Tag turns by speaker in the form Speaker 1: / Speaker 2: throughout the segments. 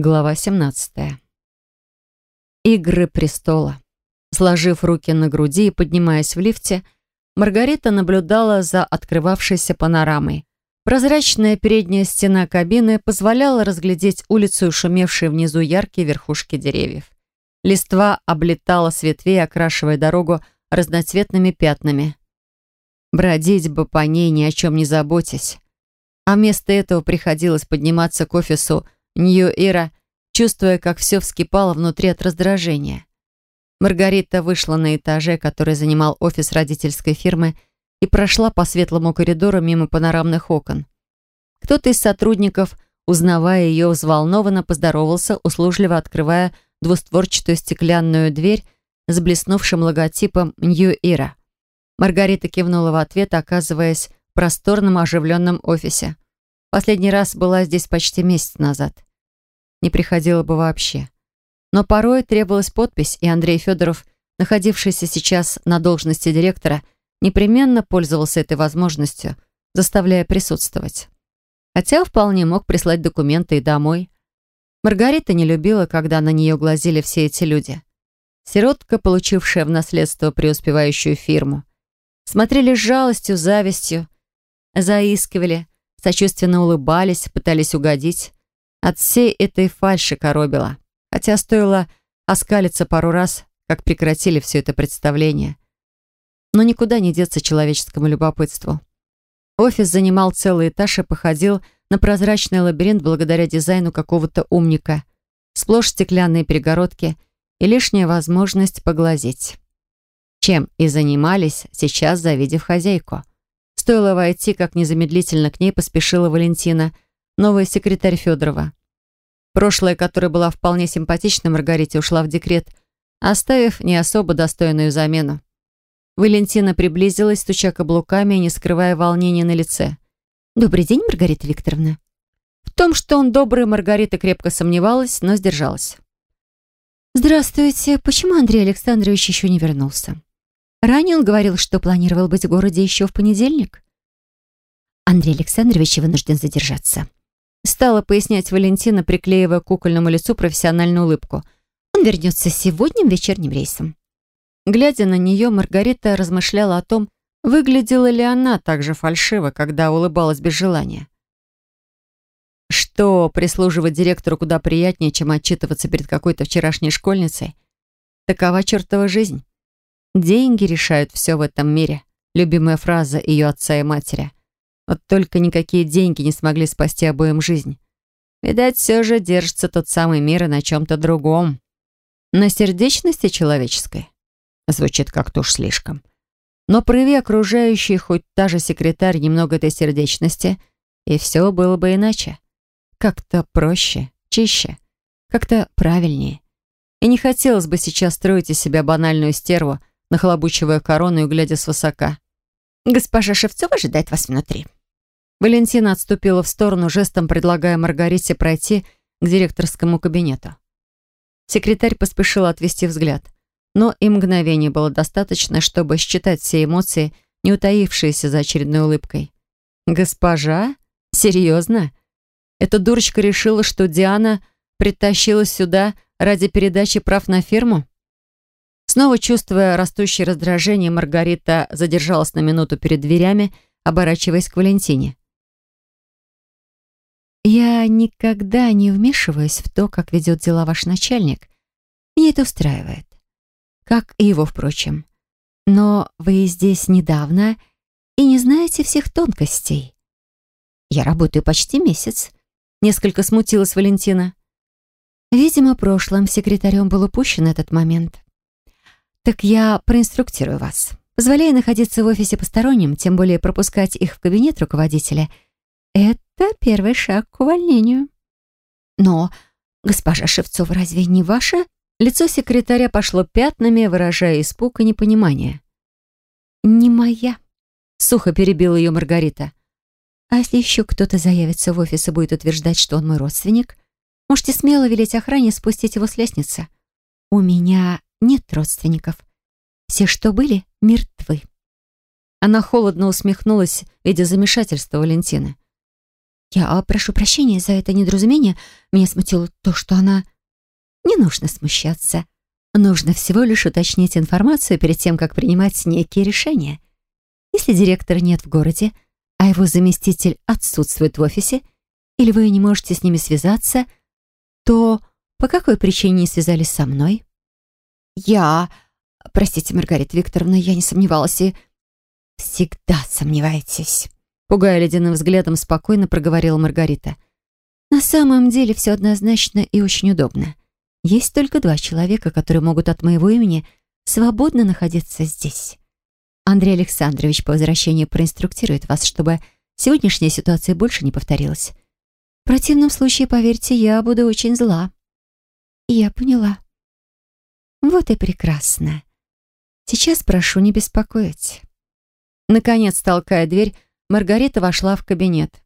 Speaker 1: Глава 17. Игры престола. Сложив руки на груди и поднимаясь в лифте, Маргарита наблюдала за открывавшейся панорамой. Прозрачная передняя стена кабины позволяла разглядеть улицу и шумевшие внизу яркие верхушки деревьев. Листва облетала с ветвей, окрашивая дорогу разноцветными пятнами. Бродить бы по ней, ни о чем не заботясь. А вместо этого приходилось подниматься к офису Нью-Ира, чувствуя, как все вскипало внутри от раздражения. Маргарита вышла на этаже, который занимал офис родительской фирмы, и прошла по светлому коридору мимо панорамных окон. Кто-то из сотрудников, узнавая ее, взволнованно поздоровался, услужливо открывая двустворчатую стеклянную дверь с блеснувшим логотипом Нью-Ира. Маргарита кивнула в ответ, оказываясь в просторном оживленном офисе. Последний раз была здесь почти месяц назад не приходила бы вообще. Но порой требовалась подпись, и Андрей Федоров, находившийся сейчас на должности директора, непременно пользовался этой возможностью, заставляя присутствовать. Хотя вполне мог прислать документы и домой. Маргарита не любила, когда на нее глазели все эти люди. Сиротка, получившая в наследство преуспевающую фирму. Смотрели с жалостью, завистью, заискивали, сочувственно улыбались, пытались угодить. От всей этой фальши коробило. Хотя стоило оскалиться пару раз, как прекратили все это представление. Но никуда не деться человеческому любопытству. Офис занимал целый этаж и походил на прозрачный лабиринт благодаря дизайну какого-то умника. Сплошь стеклянные перегородки и лишняя возможность поглазеть. Чем и занимались, сейчас завидев хозяйку. Стоило войти, как незамедлительно к ней поспешила Валентина – новая секретарь Федорова. Прошлое, которая была вполне симпатична Маргарите, ушла в декрет, оставив не особо достойную замену. Валентина приблизилась, стуча каблуками и не скрывая волнения на лице. «Добрый день, Маргарита Викторовна». В том, что он добрый, Маргарита крепко сомневалась, но сдержалась. «Здравствуйте. Почему Андрей Александрович еще не вернулся? Ранее он говорил, что планировал быть в городе еще в понедельник». Андрей Александрович вынужден задержаться. Стала пояснять Валентина, приклеивая к кукольному лицу профессиональную улыбку. Он вернется сегодня вечерним рейсом. Глядя на нее, Маргарита размышляла о том, выглядела ли она так же фальшиво, когда улыбалась без желания. Что прислуживать директору куда приятнее, чем отчитываться перед какой-то вчерашней школьницей? Такова чертова жизнь. Деньги решают все в этом мире. Любимая фраза ее отца и матери. Вот только никакие деньги не смогли спасти обоим жизнь. Видать, все же держится тот самый мир и на чем-то другом. На сердечности человеческой. Звучит как-то уж слишком. Но прояви окружающие хоть та же секретарь немного этой сердечности, и все было бы иначе. Как-то проще, чище, как-то правильнее. И не хотелось бы сейчас строить из себя банальную стерву, нахлобучивая корону и глядя свысока. «Госпожа Шевцова ожидает вас внутри», Валентина отступила в сторону, жестом предлагая Маргарите пройти к директорскому кабинету. Секретарь поспешила отвести взгляд, но и мгновения было достаточно, чтобы считать все эмоции, не утаившиеся за очередной улыбкой. «Госпожа? Серьезно? Эта дурочка решила, что Диана притащилась сюда ради передачи прав на фирму?» Снова чувствуя растущее раздражение, Маргарита задержалась на минуту перед дверями, оборачиваясь к Валентине. Я никогда не вмешиваюсь в то, как ведет дела ваш начальник. Меня это устраивает. Как и его, впрочем. Но вы здесь недавно и не знаете всех тонкостей. Я работаю почти месяц. Несколько смутилась Валентина. Видимо, прошлым секретарем был упущен этот момент. Так я проинструктирую вас. Позволяя находиться в офисе посторонним, тем более пропускать их в кабинет руководителя — это первый шаг к увольнению. Но, госпожа Шевцова, разве не ваше? Лицо секретаря пошло пятнами, выражая испуг и непонимание. «Не моя», — сухо перебила ее Маргарита. «А если еще кто-то заявится в офис и будет утверждать, что он мой родственник, можете смело велеть охране спустить его с лестницы. У меня нет родственников. Все, что были, мертвы». Она холодно усмехнулась, видя замешательство Валентины. Я прошу прощения за это недоразумение. Меня смутило то, что она... Не нужно смущаться. Нужно всего лишь уточнить информацию перед тем, как принимать некие решения. Если директора нет в городе, а его заместитель отсутствует в офисе, или вы не можете с ними связаться, то по какой причине не связались со мной? Я... Простите, Маргарита Викторовна, я не сомневалась и... Всегда сомневаетесь. Пугая ледяным взглядом, спокойно проговорила Маргарита. На самом деле все однозначно и очень удобно. Есть только два человека, которые могут от моего имени свободно находиться здесь. Андрей Александрович по возвращении проинструктирует вас, чтобы сегодняшняя ситуация больше не повторилась. В противном случае, поверьте, я буду очень зла. Я поняла. Вот и прекрасно. Сейчас прошу не беспокоить. Наконец, толкая дверь, Маргарита вошла в кабинет.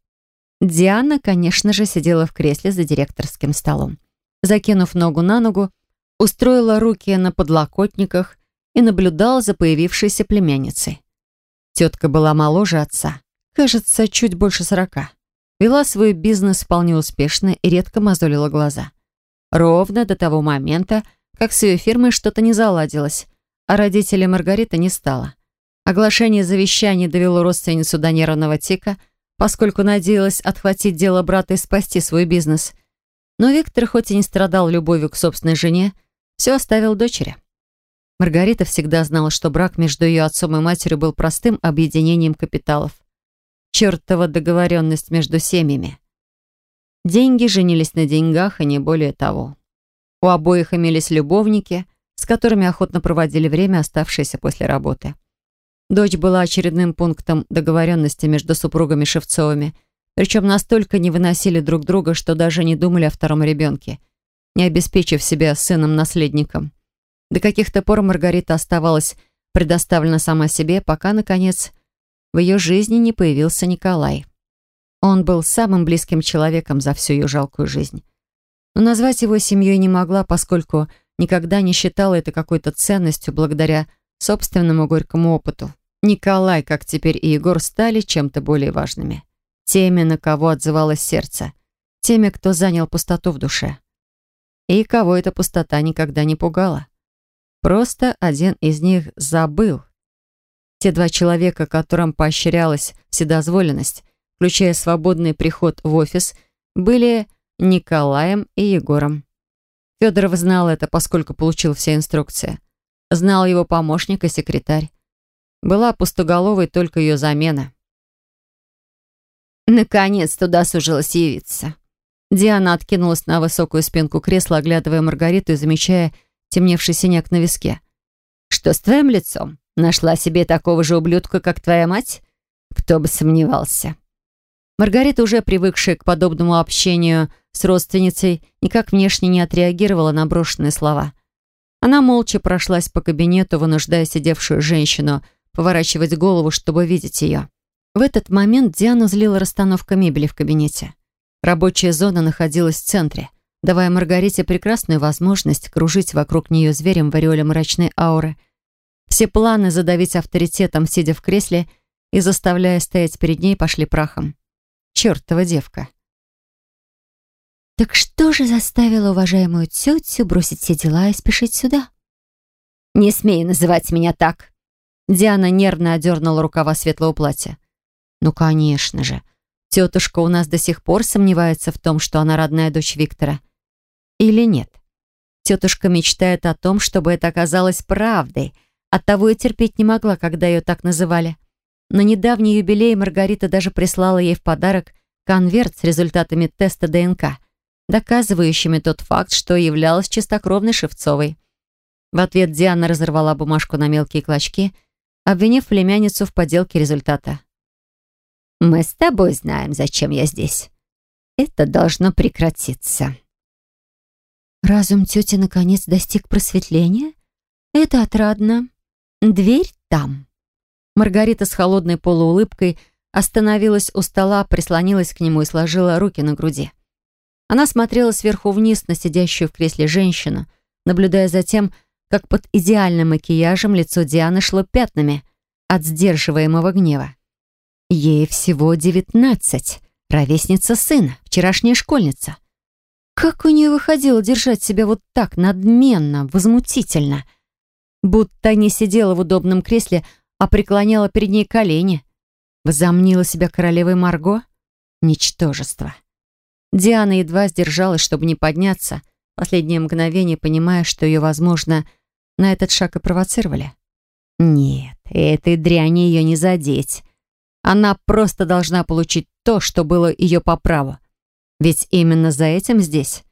Speaker 1: Диана, конечно же, сидела в кресле за директорским столом закинув ногу на ногу, устроила руки на подлокотниках и наблюдала за появившейся племянницей. Тетка была моложе отца, кажется, чуть больше сорока. Вела свой бизнес вполне успешно и редко мозолила глаза. Ровно до того момента, как с ее фирмой что-то не заладилось, а родителей Маргариты не стало. Оглашение завещания довело родственницу до нервного тика, поскольку надеялась отхватить дело брата и спасти свой бизнес. Но Виктор, хоть и не страдал любовью к собственной жене, все оставил дочери. Маргарита всегда знала, что брак между ее отцом и матерью был простым объединением капиталов. Чертова договоренность между семьями. Деньги женились на деньгах, и не более того. У обоих имелись любовники, с которыми охотно проводили время, оставшееся после работы. Дочь была очередным пунктом договоренности между супругами Шевцовыми – причем настолько не выносили друг друга, что даже не думали о втором ребенке, не обеспечив себя сыном-наследником. До каких-то пор Маргарита оставалась предоставлена сама себе, пока, наконец, в ее жизни не появился Николай. Он был самым близким человеком за всю ее жалкую жизнь. Но назвать его семьей не могла, поскольку никогда не считала это какой-то ценностью благодаря собственному горькому опыту. Николай, как теперь и Егор, стали чем-то более важными теми, на кого отзывалось сердце, теми, кто занял пустоту в душе. И кого эта пустота никогда не пугала. Просто один из них забыл. Те два человека, которым поощрялась вседозволенность, включая свободный приход в офис, были Николаем и Егором. Федоров знал это, поскольку получил все инструкции. Знал его помощник и секретарь. Была пустоголовой только ее замена. Наконец туда сужилась явиться. Диана откинулась на высокую спинку кресла, оглядывая Маргариту и замечая темневший синяк на виске. «Что с твоим лицом? Нашла себе такого же ублюдка, как твоя мать? Кто бы сомневался». Маргарита, уже привыкшая к подобному общению с родственницей, никак внешне не отреагировала на брошенные слова. Она молча прошлась по кабинету, вынуждая сидевшую женщину поворачивать голову, чтобы видеть ее. В этот момент Диану злила расстановка мебели в кабинете. Рабочая зона находилась в центре, давая Маргарите прекрасную возможность кружить вокруг нее зверем в ореоле мрачной ауры. Все планы задавить авторитетом, сидя в кресле и заставляя стоять перед ней, пошли прахом. Чертова девка. «Так что же заставило уважаемую тетю бросить все дела и спешить сюда?» «Не смей называть меня так!» Диана нервно одернула рукава светлого платья. Ну, конечно же. Тетушка у нас до сих пор сомневается в том, что она родная дочь Виктора. Или нет? Тетушка мечтает о том, чтобы это оказалось правдой. Оттого и терпеть не могла, когда ее так называли. На недавний юбилей Маргарита даже прислала ей в подарок конверт с результатами теста ДНК, доказывающими тот факт, что являлась чистокровной Шевцовой. В ответ Диана разорвала бумажку на мелкие клочки, обвинив племянницу в подделке результата. Мы с тобой знаем, зачем я здесь. Это должно прекратиться. Разум тети наконец достиг просветления? Это отрадно. Дверь там. Маргарита с холодной полуулыбкой остановилась у стола, прислонилась к нему и сложила руки на груди. Она смотрела сверху вниз на сидящую в кресле женщину, наблюдая за тем, как под идеальным макияжем лицо Дианы шло пятнами от сдерживаемого гнева. Ей всего девятнадцать. ровесница сына, вчерашняя школьница. Как у нее выходило держать себя вот так надменно, возмутительно? Будто не сидела в удобном кресле, а преклоняла перед ней колени. Возомнила себя королевой Марго? Ничтожество. Диана едва сдержалась, чтобы не подняться, последнее мгновение понимая, что ее, возможно, на этот шаг и провоцировали. Нет, этой дряни ее не задеть. Она просто должна получить то, что было ее по праву. Ведь именно за этим здесь.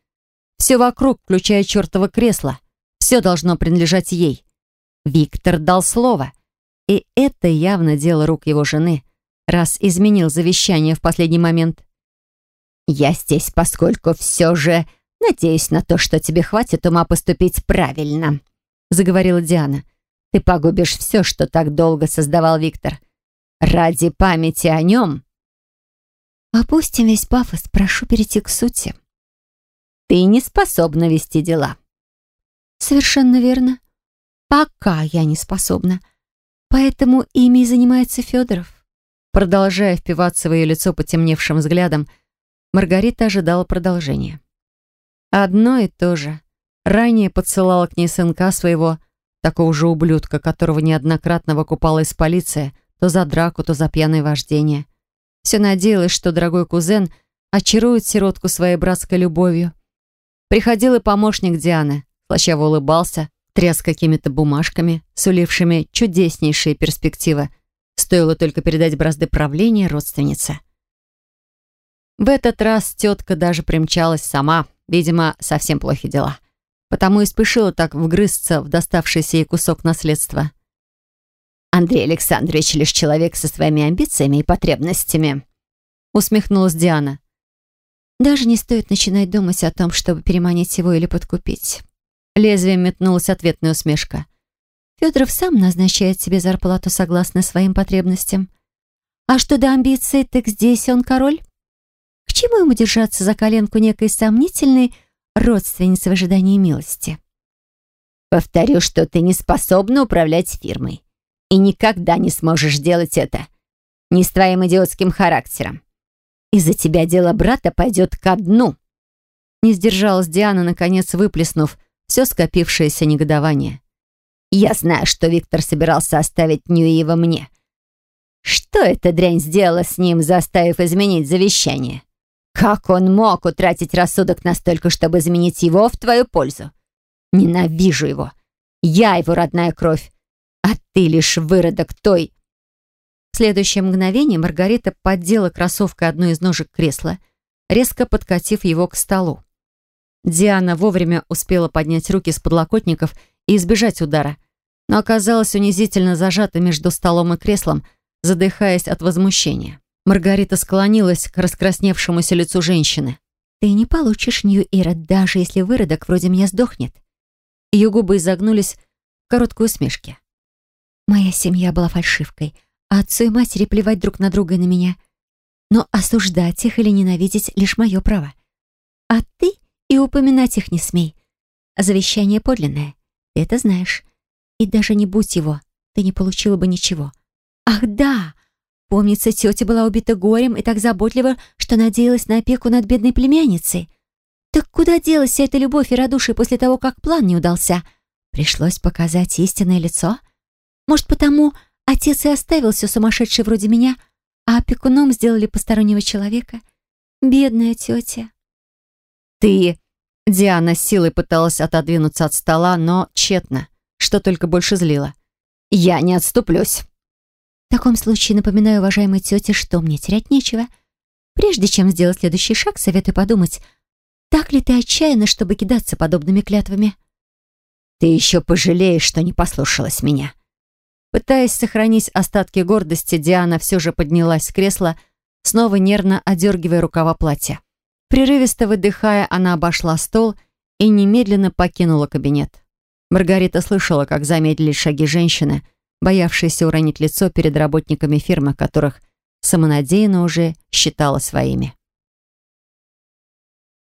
Speaker 1: Все вокруг, включая чертово кресло, все должно принадлежать ей. Виктор дал слово. И это явно дело рук его жены, раз изменил завещание в последний момент. «Я здесь, поскольку все же надеюсь на то, что тебе хватит ума поступить правильно», заговорила Диана. «Ты погубишь все, что так долго создавал Виктор. Ради памяти о нем Опустим весь пафос, прошу перейти к сути. Ты не способна вести дела. Совершенно верно. Пока я не способна. Поэтому ими и занимается Федоров. Продолжая впиваться в ее лицо потемневшим взглядом, Маргарита ожидала продолжения. Одно и то же. Ранее подсылала к ней сынка своего, такого же ублюдка, которого неоднократно выкупала из полиции, то за драку, то за пьяное вождение. Все надеялась, что дорогой кузен очарует сиротку своей братской любовью. Приходил и помощник Дианы, слащаво улыбался, тряс какими-то бумажками, сулившими чудеснейшие перспективы. Стоило только передать бразды правления родственнице. В этот раз тетка даже примчалась сама, видимо, совсем плохи дела. Потому и спешила так вгрызться в доставшийся ей кусок наследства. Андрей Александрович лишь человек со своими амбициями и потребностями», усмехнулась Диана. «Даже не стоит начинать думать о том, чтобы переманить его или подкупить». Лезвием метнулась ответная усмешка. Федоров сам назначает себе зарплату согласно своим потребностям. А что до амбиций, так здесь он король. К чему ему держаться за коленку некой сомнительной родственницы в ожидании милости? «Повторю, что ты не способна управлять фирмой и никогда не сможешь делать это. Не с твоим идиотским характером. Из-за тебя дело брата пойдет ко дну». Не сдержалась Диана, наконец выплеснув все скопившееся негодование. «Я знаю, что Виктор собирался оставить Ньюиева мне. Что эта дрянь сделала с ним, заставив изменить завещание? Как он мог утратить рассудок настолько, чтобы изменить его в твою пользу? Ненавижу его. Я его родная кровь. А ты лишь выродок той...» В следующее мгновение Маргарита поддела кроссовкой одну из ножек кресла, резко подкатив его к столу. Диана вовремя успела поднять руки с подлокотников и избежать удара, но оказалась унизительно зажата между столом и креслом, задыхаясь от возмущения. Маргарита склонилась к раскрасневшемуся лицу женщины. «Ты не получишь Нью-Ира, даже если выродок вроде меня сдохнет». Ее губы изогнулись в короткой усмешке. Моя семья была фальшивкой, а отцу и матери плевать друг на друга и на меня. Но осуждать их или ненавидеть — лишь мое право. А ты и упоминать их не смей. Завещание подлинное, ты это знаешь. И даже не будь его, ты не получила бы ничего. Ах да! Помнится, тетя была убита горем и так заботлива, что надеялась на опеку над бедной племянницей. Так куда делась вся эта любовь и радушие после того, как план не удался? Пришлось показать истинное лицо — может, потому отец и оставил все сумасшедший вроде меня, а опекуном сделали постороннего человека? Бедная тетя. «Ты...» Диана силой пыталась отодвинуться от стола, но тщетно, что только больше злило. «Я не отступлюсь». «В таком случае напоминаю уважаемой тете, что мне терять нечего. Прежде чем сделать следующий шаг, советую подумать, так ли ты отчаянна, чтобы кидаться подобными клятвами?» «Ты еще пожалеешь, что не послушалась меня», Пытаясь сохранить остатки гордости, Диана все же поднялась с кресла, снова нервно одергивая рукава платья. Прерывисто выдыхая, она обошла стол и немедленно покинула кабинет. Маргарита слышала, как замедлились шаги женщины, боявшейся уронить лицо перед работниками фирмы, которых самонадеянно уже считала своими.